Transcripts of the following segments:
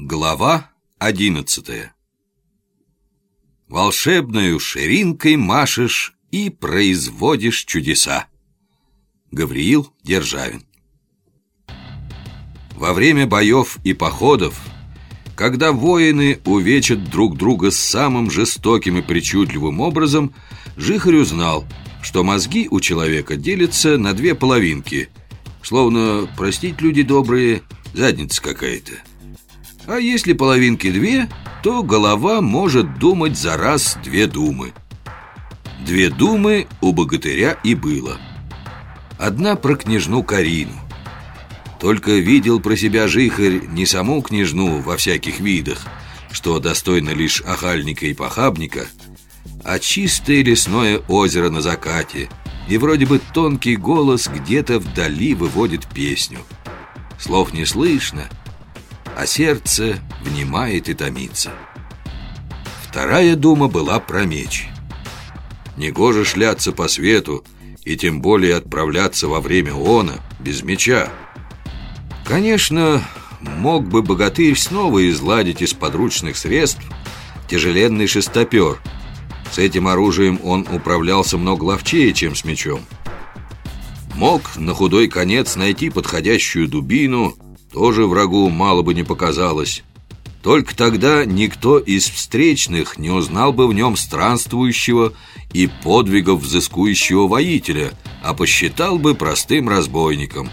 Глава одиннадцатая Волшебную ширинкой машешь и производишь чудеса. Гавриил Державин Во время боев и походов, когда воины увечат друг друга самым жестоким и причудливым образом, Жихарь узнал, что мозги у человека делятся на две половинки, словно, простить люди добрые, задница какая-то. А если половинки две, то голова может думать за раз две думы. Две думы у богатыря и было. Одна про княжну Карину. Только видел про себя жихарь не саму княжну во всяких видах, что достойно лишь охальника и похабника, а чистое лесное озеро на закате, и вроде бы тонкий голос где-то вдали выводит песню. Слов не слышно, а сердце внимает и томится. Вторая дума была про меч. Негоже шляться по свету и тем более отправляться во время она без меча. Конечно, мог бы богатырь снова изладить из подручных средств тяжеленный шестопер. С этим оружием он управлялся много ловчее, чем с мечом. Мог на худой конец найти подходящую дубину – тоже врагу мало бы не показалось. Только тогда никто из встречных не узнал бы в нем странствующего и подвигов взыскующего воителя, а посчитал бы простым разбойником.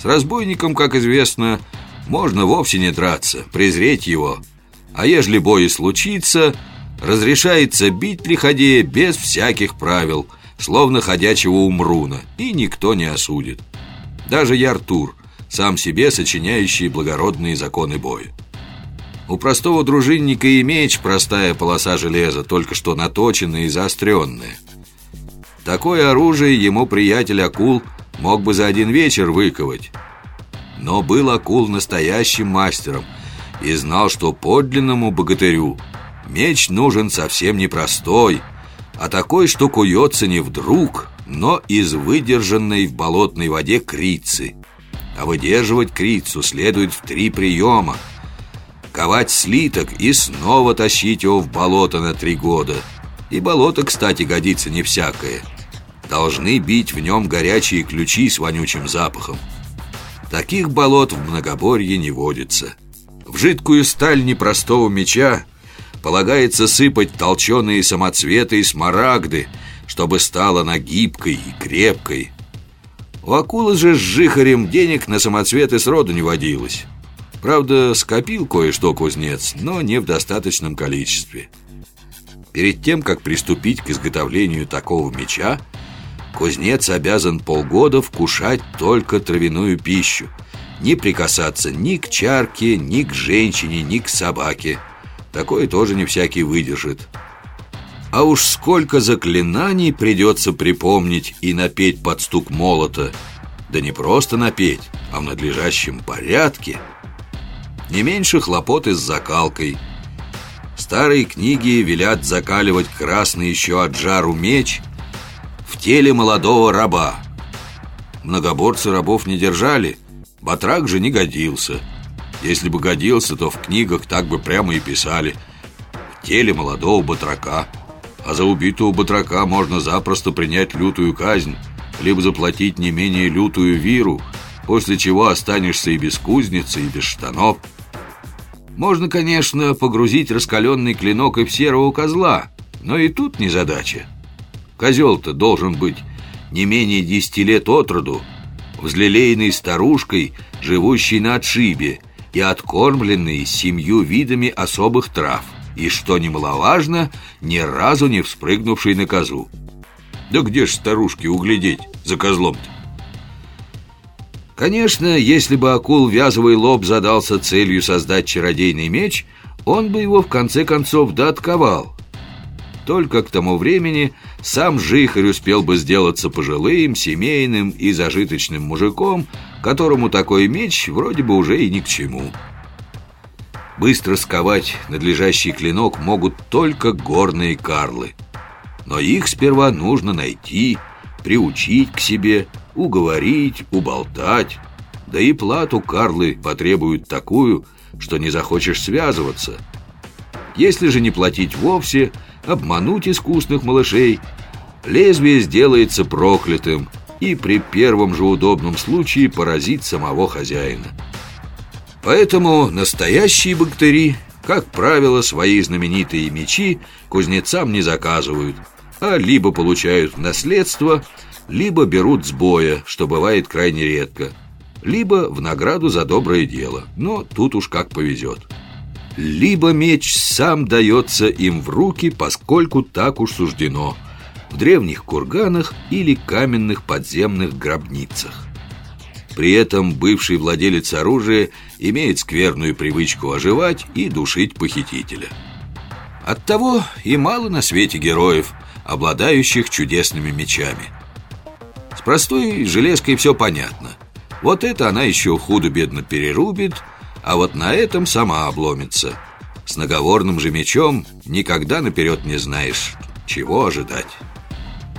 С разбойником, как известно, можно вовсе не драться, презреть его. А ежели бой и случится, разрешается бить лиходея без всяких правил, словно ходячего умруна, и никто не осудит. Даже я Артур – сам себе сочиняющий благородные законы боя. У простого дружинника и меч простая полоса железа, только что наточенная и заостренная. Такое оружие ему приятель Акул мог бы за один вечер выковать. Но был Акул настоящим мастером и знал, что подлинному богатырю меч нужен совсем не простой, а такой, что куется не вдруг, но из выдержанной в болотной воде крицы – а выдерживать крицу следует в три приема. Ковать слиток и снова тащить его в болото на три года. И болото, кстати, годится не всякое. Должны бить в нем горячие ключи с вонючим запахом. Таких болот в многоборье не водится. В жидкую сталь непростого меча полагается сыпать толченые самоцветы и смарагды, чтобы стала она гибкой и крепкой, у акулы же с жихарем денег на самоцветы сроду не водилось. Правда, скопил кое-что кузнец, но не в достаточном количестве. Перед тем, как приступить к изготовлению такого меча, кузнец обязан полгода вкушать только травяную пищу, не прикасаться ни к чарке, ни к женщине, ни к собаке. Такое тоже не всякий выдержит. А уж сколько заклинаний придется припомнить и напеть под стук молота. Да не просто напеть, а в надлежащем порядке. Не меньше хлопоты с закалкой. Старые книги велят закаливать красный еще от жару меч в теле молодого раба. Многоборцы рабов не держали, батрак же не годился. Если бы годился, то в книгах так бы прямо и писали «в теле молодого батрака» а за убитого батрака можно запросто принять лютую казнь, либо заплатить не менее лютую виру, после чего останешься и без кузницы, и без штанов. Можно, конечно, погрузить раскаленный клинок и в серого козла, но и тут не задача. Козел-то должен быть не менее десяти лет от роду, взлелеянный старушкой, живущей на отшибе и откормленный семью видами особых трав и, что немаловажно, ни разу не вспрыгнувший на козу. Да где ж старушки углядеть за козлом-то? Конечно, если бы акул вязовый лоб задался целью создать чародейный меч, он бы его в конце концов доотковал. Только к тому времени сам Жихарь успел бы сделаться пожилым, семейным и зажиточным мужиком, которому такой меч вроде бы уже и ни к чему. Быстро сковать надлежащий клинок могут только горные карлы. Но их сперва нужно найти, приучить к себе, уговорить, уболтать. Да и плату Карлы потребуют такую, что не захочешь связываться. Если же не платить вовсе, обмануть искусных малышей, лезвие сделается проклятым и при первом же удобном случае поразит самого хозяина. Поэтому настоящие богатыри, как правило, свои знаменитые мечи кузнецам не заказывают, а либо получают в наследство, либо берут с боя, что бывает крайне редко, либо в награду за доброе дело, но тут уж как повезет. Либо меч сам дается им в руки, поскольку так уж суждено, в древних курганах или каменных подземных гробницах. При этом бывший владелец оружия имеет скверную привычку оживать и душить похитителя. Оттого и мало на свете героев, обладающих чудесными мечами. С простой железкой все понятно. Вот это она еще худо-бедно перерубит, а вот на этом сама обломится. С наговорным же мечом никогда наперед не знаешь, чего ожидать.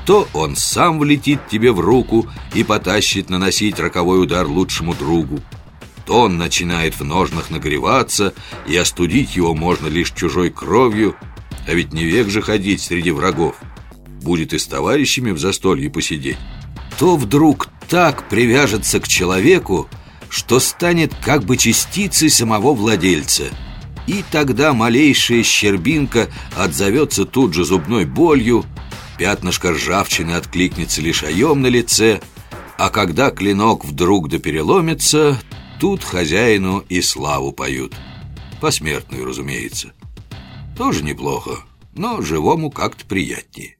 То он сам влетит тебе в руку и потащит наносить роковой удар лучшему другу, то он начинает в ножнах нагреваться, и остудить его можно лишь чужой кровью, а ведь не век же ходить среди врагов. Будет и с товарищами в застолье посидеть. То вдруг так привяжется к человеку, что станет как бы частицей самого владельца. И тогда малейшая щербинка отзовется тут же зубной болью, Пятнышко ржавчины откликнется лишаем на лице А когда клинок вдруг да переломится Тут хозяину и славу поют. Посмертную, разумеется. Тоже неплохо, но живому как-то приятнее